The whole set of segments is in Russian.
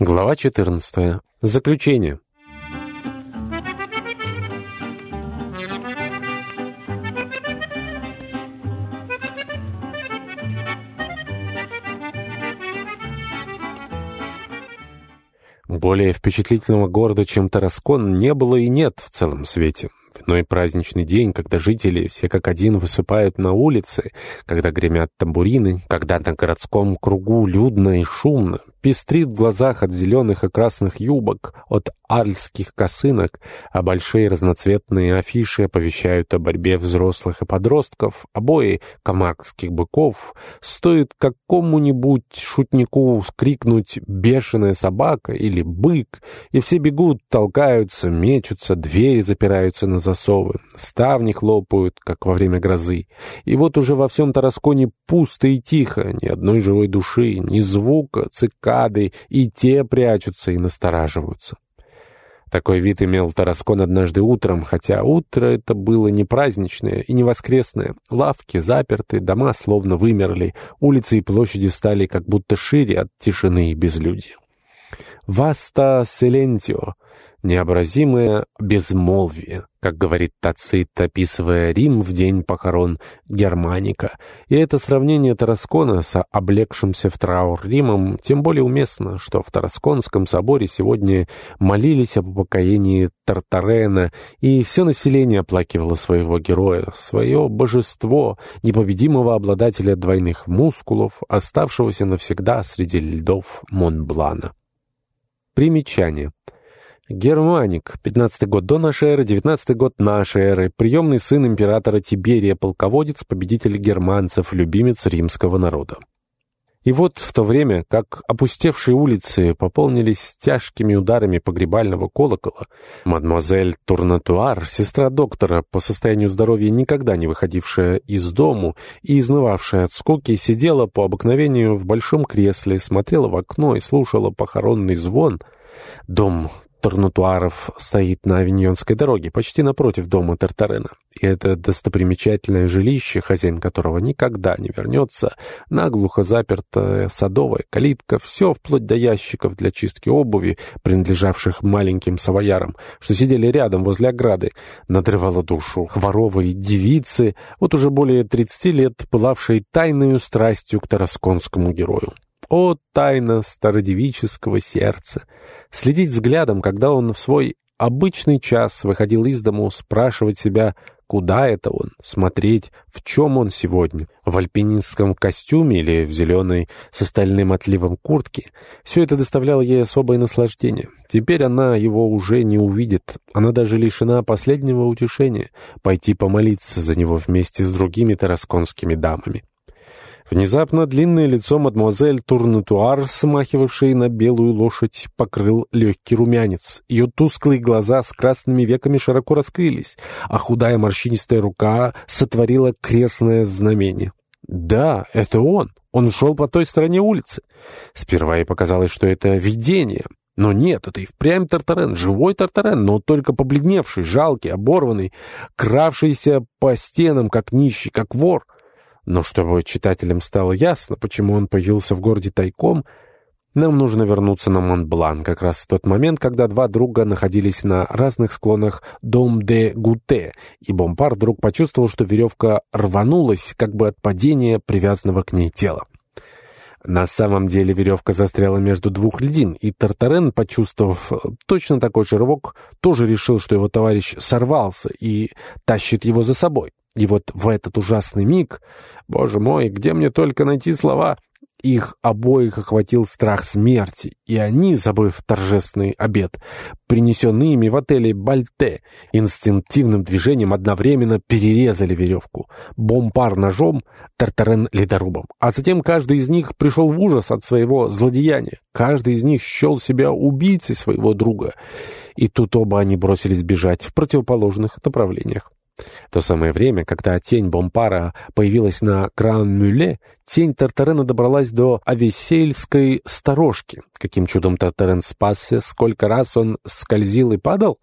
Глава 14. Заключение. Более впечатлительного города, чем Тараскон, не было и нет в целом свете. В иной праздничный день, когда жители все как один высыпают на улицы, когда гремят тамбурины, когда на городском кругу людно и шумно, пестрит в глазах от зеленых и красных юбок, от альских косынок, а большие разноцветные афиши оповещают о борьбе взрослых и подростков, обои комарских быков, стоит какому-нибудь шутнику скрикнуть «бешеная собака» или «бык», и все бегут, толкаются, мечутся, двери запираются на засовы, ставни хлопают, как во время грозы. И вот уже во всем Тарасконе пусто и тихо, ни одной живой души, ни звука, цикады, и те прячутся и настораживаются. Такой вид имел Тараскон однажды утром, хотя утро это было не праздничное и не воскресное. Лавки заперты, дома словно вымерли, улицы и площади стали как будто шире от тишины и безлюдья. «Васта селентио» необразимое безмолвие, как говорит Тацит, описывая Рим в день похорон Германика. И это сравнение Тараскона с облегшимся в траур Римом тем более уместно, что в Тарасконском соборе сегодня молились об упокоении Тартарена, и все население оплакивало своего героя, свое божество, непобедимого обладателя двойных мускулов, оставшегося навсегда среди льдов Монблана. Примечание. Германик, 15 год до нашей эры, 19 год нашей эры, приемный сын императора Тиберия, полководец, победитель германцев, любимец римского народа. И вот в то время, как опустевшие улицы пополнились тяжкими ударами погребального колокола, мадемуазель Турнатуар, сестра доктора, по состоянию здоровья никогда не выходившая из дому и изнывавшая от скуки, сидела по обыкновению в большом кресле, смотрела в окно и слушала похоронный звон. Дом Торнутуаров стоит на Авиньонской дороге, почти напротив дома Тартарена. И это достопримечательное жилище, хозяин которого никогда не вернется, наглухо запертая садовая калитка, все вплоть до ящиков для чистки обуви, принадлежавших маленьким савоярам, что сидели рядом возле ограды, надрывало душу хворовой девицы, вот уже более 30 лет пылавшей тайною страстью к тарасконскому герою. О, тайна стародевического сердца! Следить взглядом, когда он в свой обычный час выходил из дому, спрашивать себя, куда это он, смотреть, в чем он сегодня, в альпинистском костюме или в зеленой с остальным отливом куртки. Все это доставляло ей особое наслаждение. Теперь она его уже не увидит. Она даже лишена последнего утешения — пойти помолиться за него вместе с другими тарасконскими дамами. Внезапно длинное лицо мадемуазель Турнатуар, смахивавшей на белую лошадь, покрыл легкий румянец. Ее тусклые глаза с красными веками широко раскрылись, а худая морщинистая рука сотворила крестное знамение. Да, это он. Он шел по той стороне улицы. Сперва ей показалось, что это видение. Но нет, это и впрямь Тартарен, живой Тартарен, но только побледневший, жалкий, оборванный, кравшийся по стенам, как нищий, как вор — но чтобы читателям стало ясно, почему он появился в городе тайком, нам нужно вернуться на Монблан, как раз в тот момент, когда два друга находились на разных склонах Дом де Гуте, и Бомпар вдруг почувствовал, что веревка рванулась, как бы от падения привязанного к ней тела. На самом деле веревка застряла между двух льдин, и Тартарен, почувствовав точно такой же рывок, тоже решил, что его товарищ сорвался и тащит его за собой. И вот в этот ужасный миг, боже мой, где мне только найти слова, их обоих охватил страх смерти, и они, забыв торжественный обед, принесенный ими в отеле Бальте, инстинктивным движением одновременно перерезали веревку. Бомпар ножом, Тартарен ледорубом. А затем каждый из них пришел в ужас от своего злодеяния. Каждый из них счел себя убийцей своего друга. И тут оба они бросились бежать в противоположных направлениях. То самое время, когда тень Бомпара появилась на Кран-Мюле, тень Тартарена добралась до Авесельской сторожки. Каким чудом Тартарен спасся, сколько раз он скользил и падал?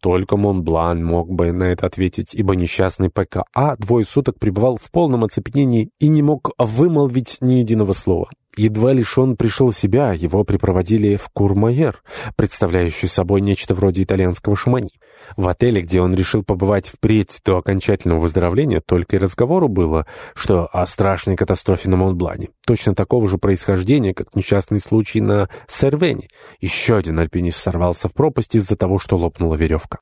Только Монблан мог бы на это ответить, ибо несчастный ПКА двое суток пребывал в полном оцепенении и не мог вымолвить ни единого слова. Едва лишь он пришел в себя, его припроводили в Курмайер, представляющий собой нечто вроде итальянского шумани. В отеле, где он решил побывать впредь до окончательного выздоровления, только и разговору было, что о страшной катастрофе на Монблане. Точно такого же происхождения, как несчастный случай на Сервене. Еще один альпинист сорвался в пропасть из-за того, что лопнула веревка.